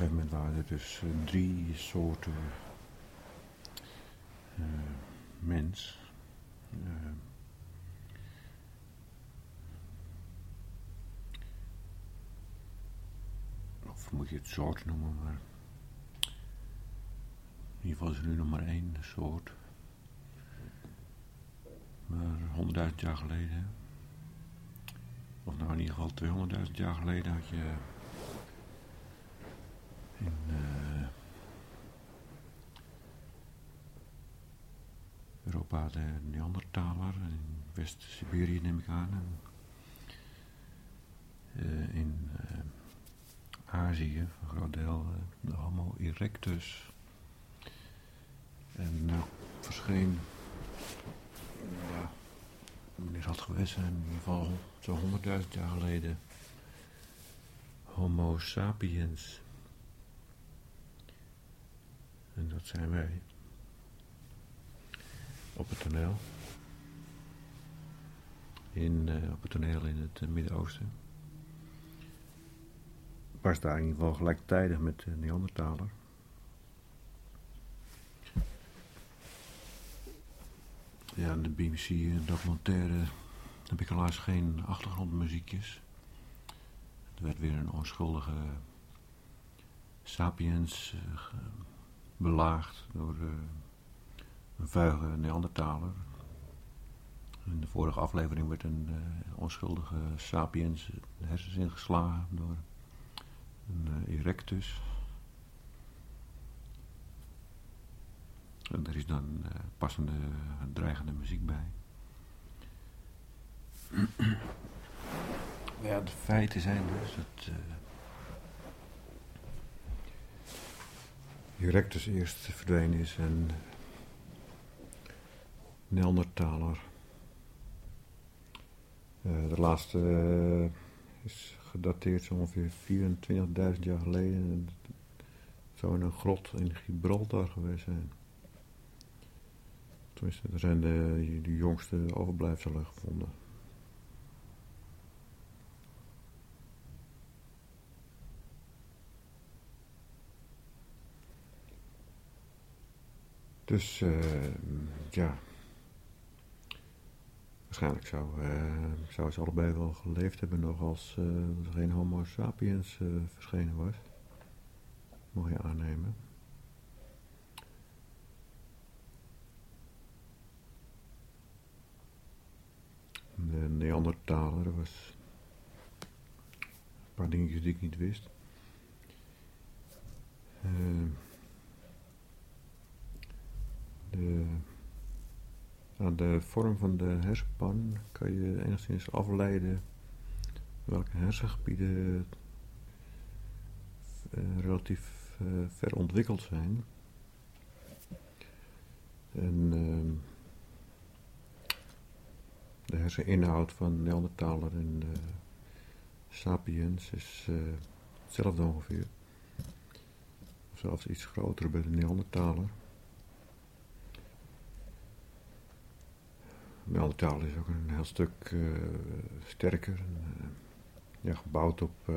gegeven moment waren er dus eh, drie soorten uh, mens. Uh, of moet je het soort noemen, maar in ieder geval is nu nog maar één soort. Maar honderdduizend jaar geleden, of nou in ieder geval 200.000 jaar geleden had je in uh, Europa de Neandertaler, in West-Siberië neem ik aan. En, uh, in uh, Azië, een groot deel, de Homo erectus. En verscheen, ja, wanneer had geweest in ieder geval zo'n honderdduizend jaar geleden, Homo sapiens. En dat zijn wij. Op het toneel. In, uh, op het toneel in het uh, Midden-Oosten. Was daar in ieder geval gelijktijdig met de Neandertaler. Ja, de BBC-documentaire heb ik helaas geen achtergrondmuziekjes. Er werd weer een onschuldige sapiens belaagd door uh, een vuige Neandertaler. In de vorige aflevering werd een uh, onschuldige sapiens hersens ingeslagen door een uh, erectus. En er is dan passende dreigende muziek bij. ja, de feiten zijn dus dat Erectus eerst verdwenen is en Neandertaler. Uh, de laatste uh, is gedateerd zo ongeveer 24.000 jaar geleden. En het zou in een grot in Gibraltar geweest zijn. Tenminste, er zijn de jongste overblijfselen gevonden. Dus uh, ja, waarschijnlijk zou, uh, zou ze allebei wel geleefd hebben nog als uh, er geen Homo sapiens verschenen was. Mag je aannemen. De Neandertaler was een paar dingetjes die ik niet wist. Uh, aan de vorm van de hersenpan kan je enigszins afleiden welke hersengebieden uh, relatief uh, ver ontwikkeld zijn. En uh, de herseninhoud van Neandertaler en Sapiens is hetzelfde ongeveer. Zelfs iets groter bij de Neandertaler. Neandertaal is ook een heel stuk uh, sterker. Uh, ja, gebouwd op, uh,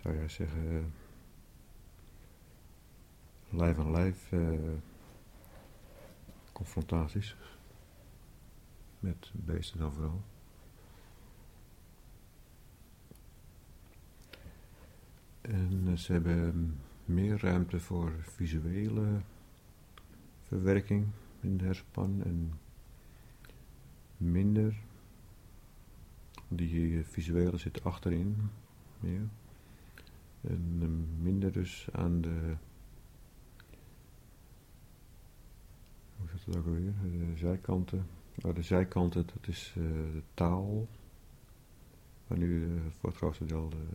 zou jij zeggen, lijf aan lijf confrontaties. Met beesten dan vooral. En ze hebben meer ruimte voor visuele verwerking in de hersenpan en minder. Die visuele zit achterin. En minder dus aan de. Hoe zit het ook alweer? De zijkanten. Oh, de zijkanten, dat is uh, de taal. Waar nu uh, voor het grootste deel de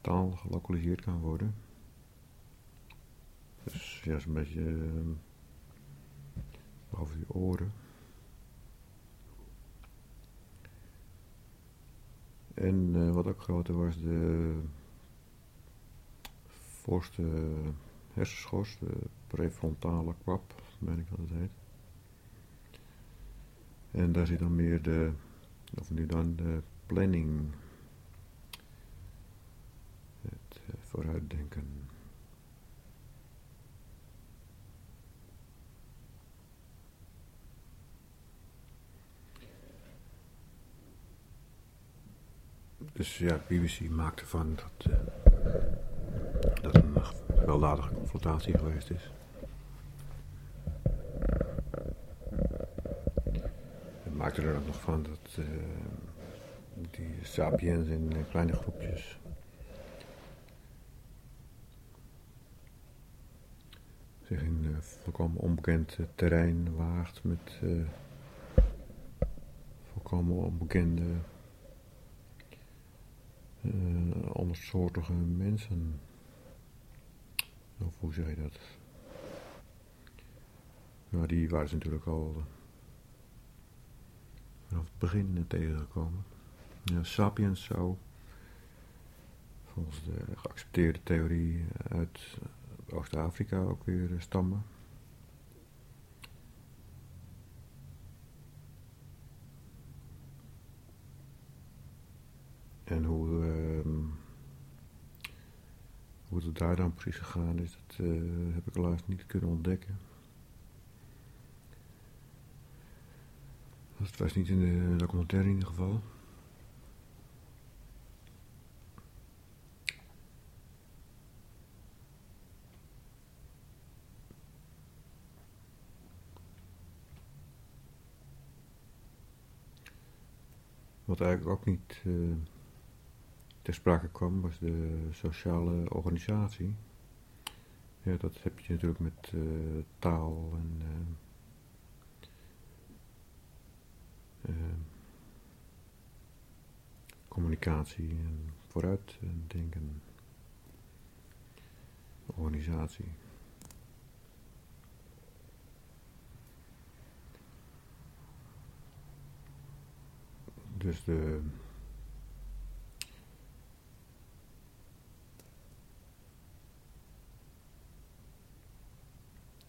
taal gelokaliseerd kan worden. Dus ja, een beetje. Over die oren. En uh, wat ook groter was, de voorste hersenschors, de prefrontale kwap, meen ik dat het heet. En daar zit dan meer de, of nu dan de planning, uh, uitdenken. Dus ja, BBC maakte van dat, uh, dat een gewelddadige confrontatie geweest is. En maakte er ook nog van dat uh, die sapiens in kleine groepjes zich in uh, volkomen onbekend terrein waagt met volkomen onbekende uh, andersoortige mensen. Of hoe je dat? Nou, die waren ze natuurlijk al uh, vanaf het begin tegengekomen. Ja, Sapiens zou volgens de geaccepteerde theorie uit Oost-Afrika ook weer stammen. En hoe, hoe het daar dan precies gegaan is, dat uh, heb ik helaas niet kunnen ontdekken. Het was niet in de documentaire in ieder geval. Wat eigenlijk ook niet uh, ter sprake kwam, was de sociale organisatie. Ja, dat heb je natuurlijk met uh, taal en uh, communicatie en vooruitdenken. Organisatie. Dus de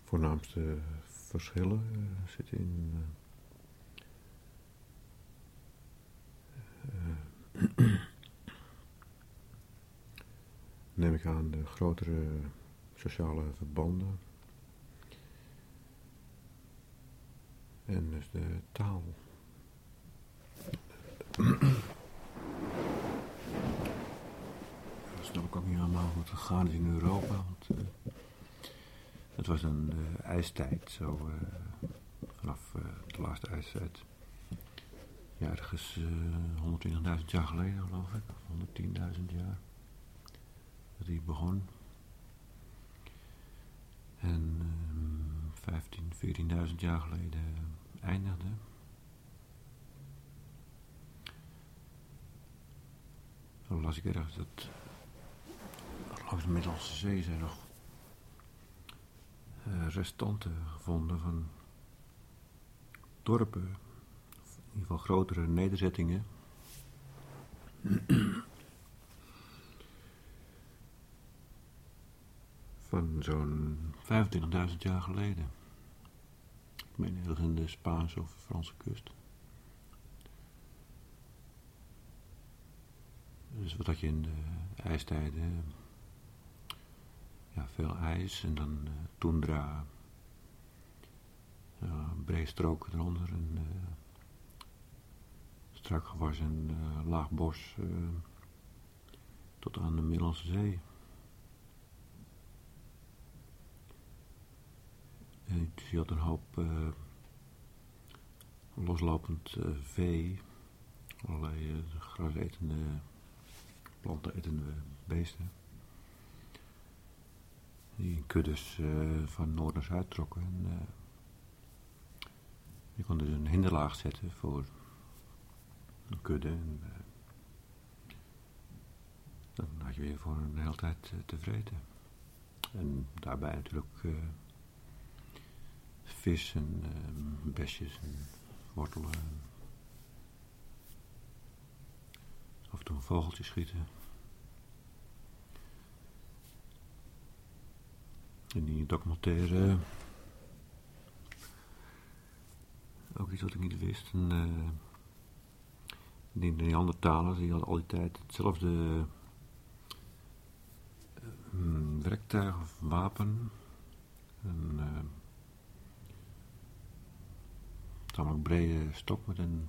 voornaamste verschillen uh, zitten in. Uh, uh, neem ik aan de grotere sociale verbanden. En dus de taal. Dat snap ik ook niet helemaal hoe het is in Europa. Want, het was een uh, ijstijd, zo uh, vanaf de laatste ijstijd. Ja, ergens 120.000 jaar geleden, geloof ik. 110.000 jaar. Dat die begon. En 15, 14.000 jaar geleden eindigde. Zo las ik ergens dat langs de Middellandse Zee zijn nog restanten gevonden van dorpen, in ieder geval grotere nederzettingen. van zo'n 25.000 jaar geleden. Ik meen ergens in de Spaanse of Franse kust. Dus wat had je in de ijstijden? Veel ijs en dan uh, tundra, uh, brede stroken eronder en uh, strak gewas en laag bos tot aan de Middellandse Zee. En je had een hoop loslopend vee, allerlei grasetende, plantenetende beesten die kuddes uh, van noord naar zuid trokken. En, uh, je kon dus een hinderlaag zetten voor een kudde. En, uh, dan had je weer voor een hele tijd te vreten. En daarbij natuurlijk vis en besjes en wortelen. En af en toe een vogeltje schieten. In die documentaire. Ook iets wat ik niet wist. En, uh, die Neandertalers, die hadden al die tijd hetzelfde uh, werktuig of wapen. Een uh, tamelijk brede stok met een,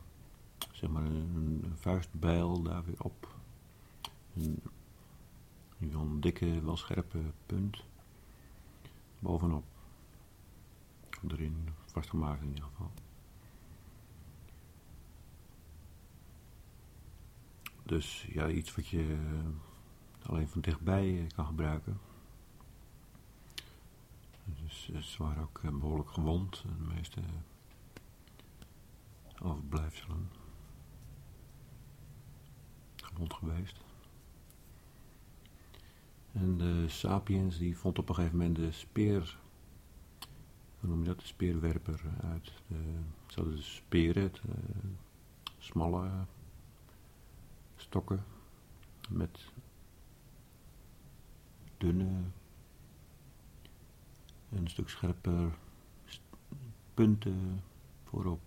zeg maar een, een vuistbijl daar weer op. Een, een dikke, wel scherpe punt bovenop. Erin vastgemaakt in ieder geval. Dus ja, iets wat je alleen van dichtbij kan gebruiken. Dus ze waren ook eh, behoorlijk gewond, de meeste overblijfselen. Gewond geweest. En de Sapiens die vond op een gegeven moment de speer, hoe noem je dat, de speerwerper uit. De, zo de speren, de, smalle stokken met dunne en een stuk scherper punten voorop.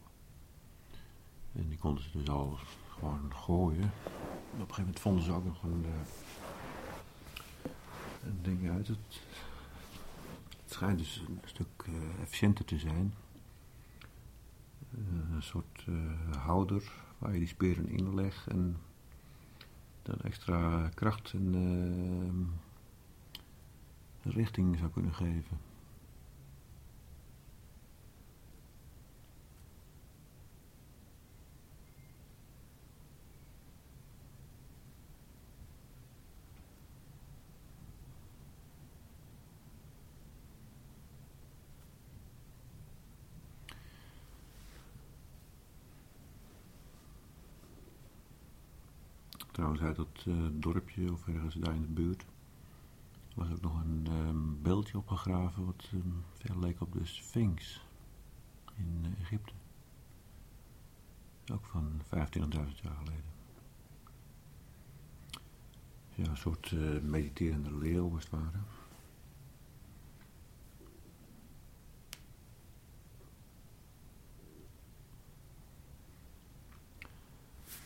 En die konden ze dus al gewoon gooien. op een gegeven moment vonden ze ook nog een, uh, een ding uit. Het, schijnt dus een stuk uh, efficiënter te zijn. Uh, een soort houder waar je die speren in legt en dan extra kracht en richting zou kunnen geven. Trouwens, uit dat uh, dorpje of ergens daar in de buurt was ook nog een um, beeldje opgegraven wat um, veel leek op de Sphinx in uh, Egypte. Ook van 15.000 jaar geleden. Ja, een soort uh, mediterende leeuw was het ware.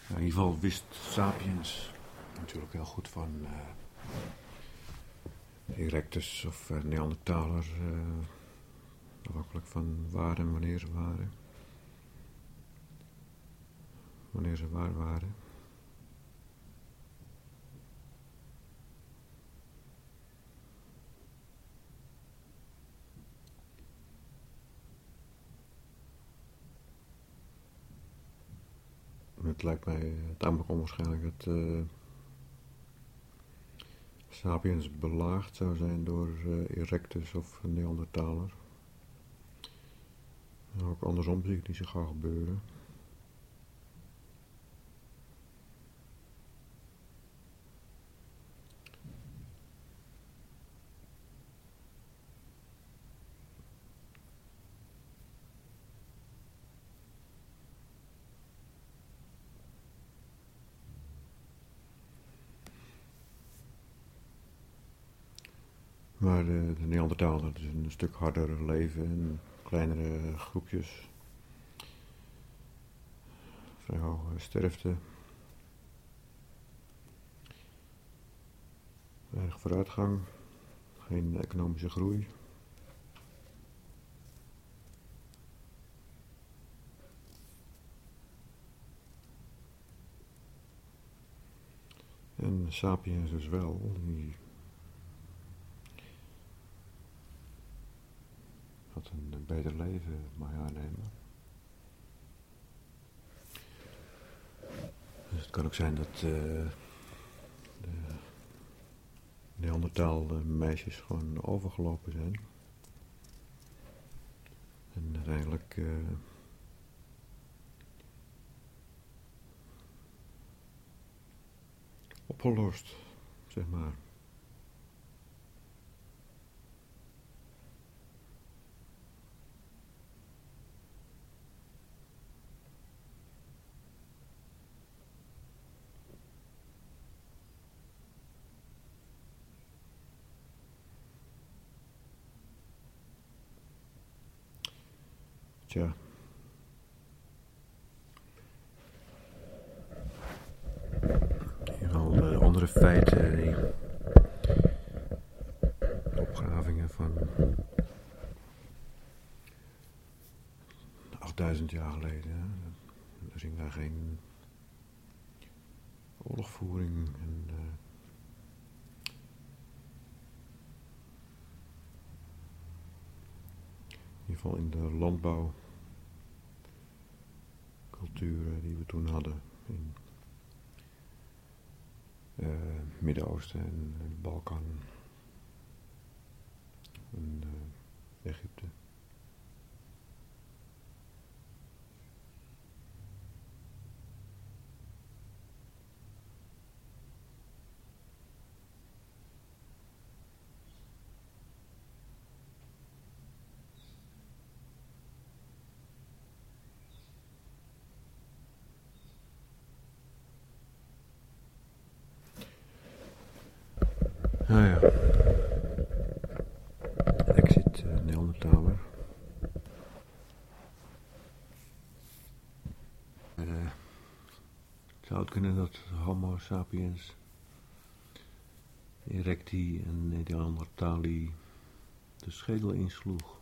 In ieder geval wist Sapiens natuurlijk heel goed van uh, Erectus of uh, Neandertaler, uh, afhankelijk van waar en wanneer ze waren. Wanneer ze waar waren. Het lijkt mij tamelijk onwaarschijnlijk dat uh, Sapiens belaagd zou zijn door uh, Erectus of Neandertaler. Ook andersom zie ik niet zo gauw gebeuren. Maar de, de Neandertaler dat is een stuk harder leven en kleinere groepjes. Vrij hoge sterfte. Weinig vooruitgang. Geen economische groei. En Sapiens dus wel, die had een beter leven mag aannemen. Dus het kan ook zijn dat uh, de Neandertaal meisjes gewoon overgelopen zijn. En uiteindelijk uh, opgelost, zeg maar. feiten, eh, opgravingen van 8000 jaar geleden. We zien daar geen oorlogvoering en eh, in ieder geval in de landbouwculturen eh, die we toen hadden in uh, Midden-Oosten en, en Balkan en uh, Egypte. Nou ja. Exit uh. Uh, zou het kunnen dat Homo sapiens erecti en Neandertali de schedel insloeg?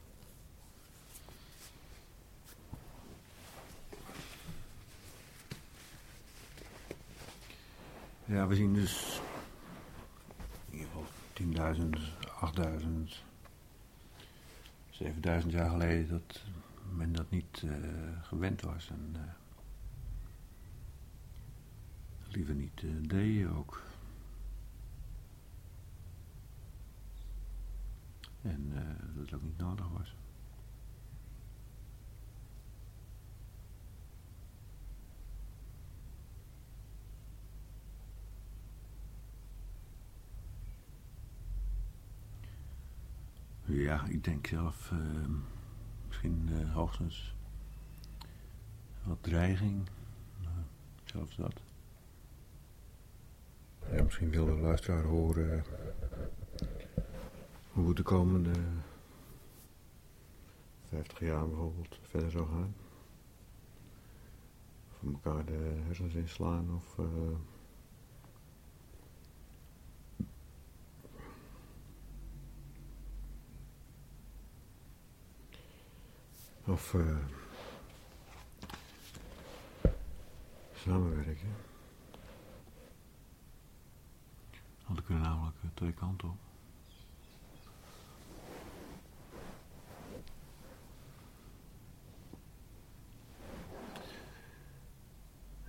Ja, we zien dus 10.000, 8.000, 7.000 jaar geleden dat men dat niet uh, gewend was en uh, liever niet uh, deed ook. En dat het ook niet nodig was. Ja, ik denk zelf uh, misschien uh, hoogstens wat dreiging. Zelfs dat. Ja, misschien wil de luisteraar horen hoe het de komende 50 jaar bijvoorbeeld verder zou gaan. Of elkaar de hersens inslaan of... Of uh, samenwerken. Want er kunnen namelijk twee kanten op.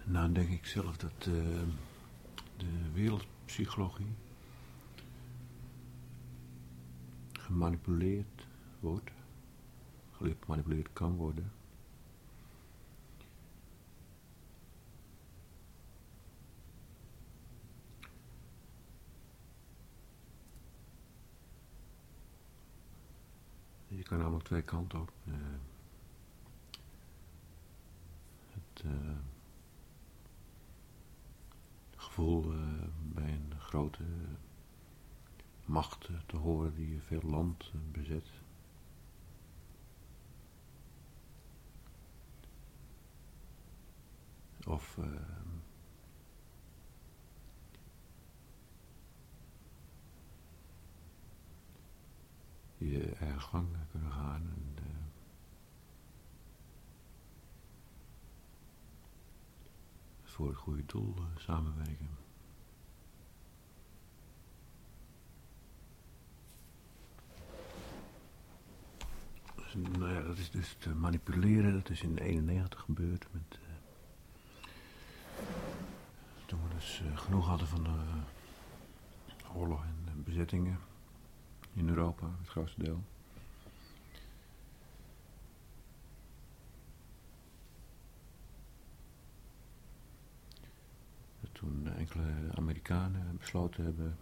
Nou denk ik zelf dat uh, de wereldpsychologie gemanipuleerd wordt gemanipuleerd kan worden. Je kan namelijk twee kanten op. Uh, het uh, gevoel uh, bij een grote macht te horen die veel land bezet. Of uh, je eigen gang kunnen gaan. En, uh, voor het goede doel uh, samenwerken. Dus, nou ja, dat is dus te manipuleren. Dat is in de 91 gebeurd met toen we dus uh, genoeg hadden van de oorlog en bezettingen in Europa, het grootste deel. Toen enkele Amerikanen besloten hebben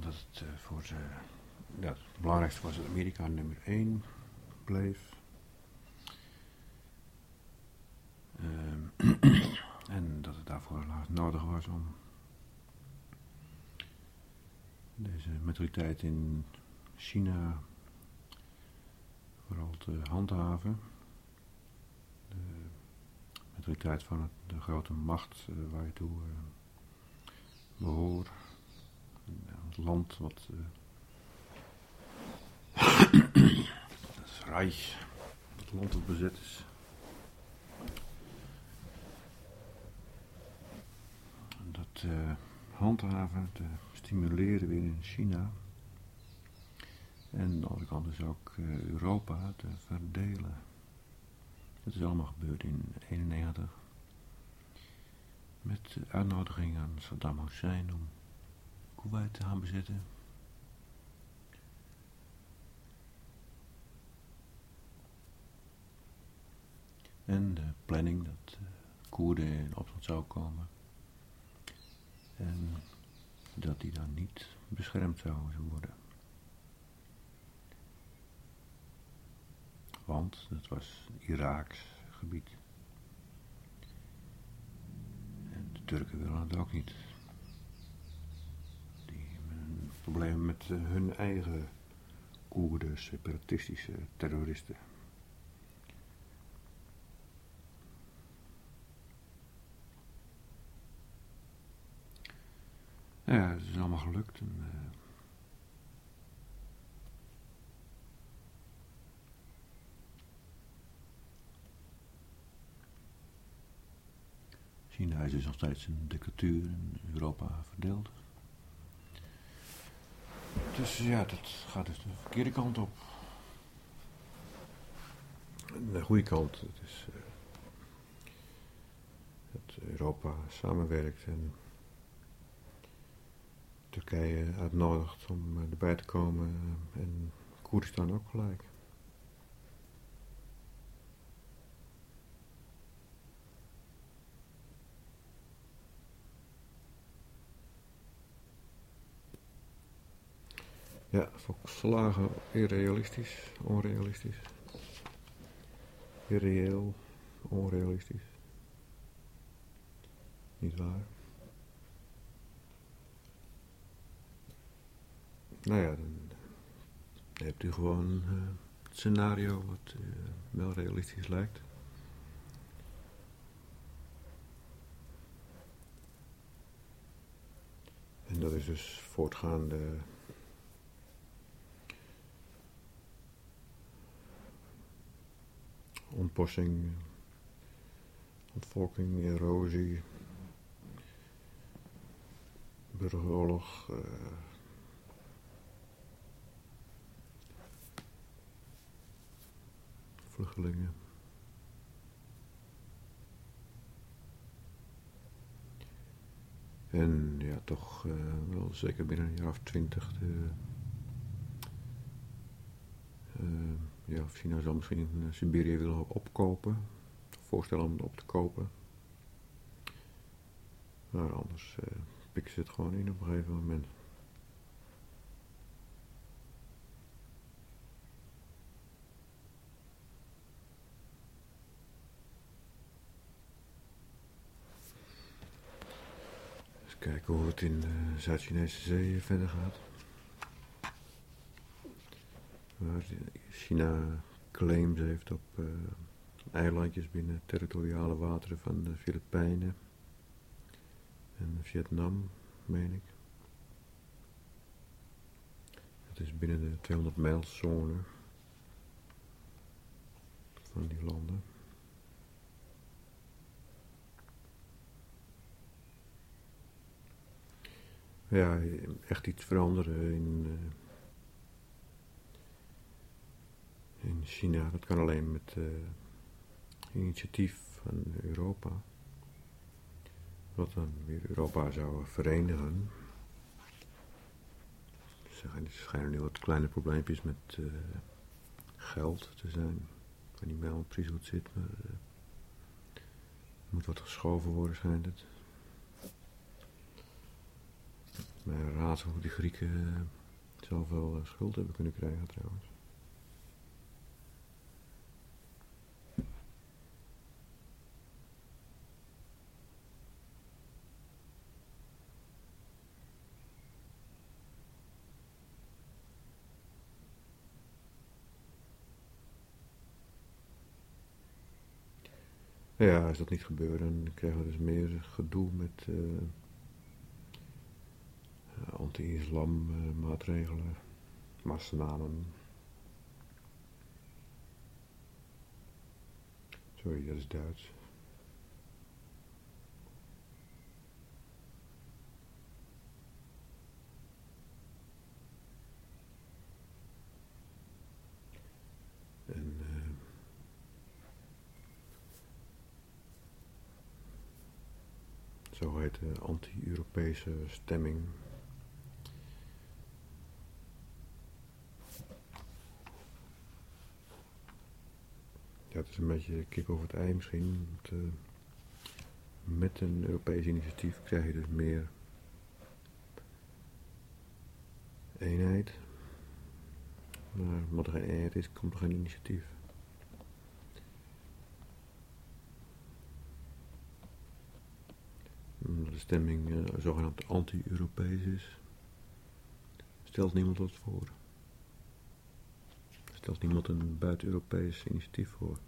dat het uh, voor ze, het belangrijkste was dat Amerika nummer 1 bleef. En dat het daarvoor nodig was om deze maturiteit in China vooral te handhaven. De maturiteit van de grote macht uh, waar je toe uh, behoort. Het land wat uh, het Rijk, het land dat bezet is. Dat uh, handhaven, te stimuleren weer in China. En aan de andere kant dus ook uh, Europa te verdelen. Dat is allemaal gebeurd in 1991. Met uitnodiging aan Saddam Hussein om Kuwait te gaan bezetten. En de planning dat uh, Koerden in opstand zou komen. En dat die dan niet beschermd zouden worden. Want dat was Iraaks gebied. En de Turken willen het ook niet. Die hebben problemen met eh, hun eigen Koerden, separatistische terroristen. Ja, het is allemaal gelukt. En, uh, China is dus nog steeds een dictatuur in Europa verdeeld. Dus ja, dat gaat dus de verkeerde kant op. de goede kant, het is uh, dat Europa samenwerkt en Turkije uitnodigt om eh, erbij te komen en Koerdistan ook gelijk. Ja, volksverslagen irrealistisch, onrealistisch. Irreëel, onrealistisch. Niet waar. Nou ja, dan hebt u gewoon uh, het scenario wat uh, wel realistisch lijkt. En dat is dus voortgaande ontbossing, ontvolking, erosie, burgeroorlog. Uh, vluchtelingen. En ja, toch uh, wel zeker binnen een jaar of twintig de, uh, ja, China zou misschien uh, Siberië willen opkopen. Voorstellen om het op te kopen. Maar anders pikken ze het gewoon in op een gegeven moment. Kijken hoe in de Zuid-Chinese zee verder gaat. Waar China claims heeft op uh, eilandjes binnen territoriale wateren van de Filipijnen en Vietnam, meen ik. Het is binnen de 200 mijls zone van die landen. Ja, echt iets veranderen in, uh, in China. Dat kan alleen met uh, initiatief van Europa. Wat dan weer Europa zou verenigen. Er schijnen nu wat kleine probleempjes met uh, geld te zijn. Ik weet niet meer precies hoe het zit, maar er moet wat geschoven worden, schijnt het. Maar raadsel hoe die Grieken uh, zoveel uh, schuld hebben kunnen krijgen trouwens. Ja, als dat niet gebeurt, dan krijgen we dus meer gedoe met uh, anti-islam-maatregelen, massanamen. Sorry, dat is Duits. En eh, zo heet anti-Europese stemming. Is een beetje kip over het ei misschien. Uh, met een Europees initiatief krijg je dus meer eenheid. Maar omdat er geen eenheid is, komt er geen initiatief. Omdat de stemming uh, zogenaamd anti-Europees is, stelt niemand dat voor. Stelt niemand een buiten-Europees initiatief voor.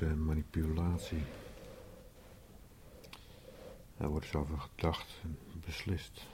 Manipulatie. Daar wordt zo over gedacht en beslist.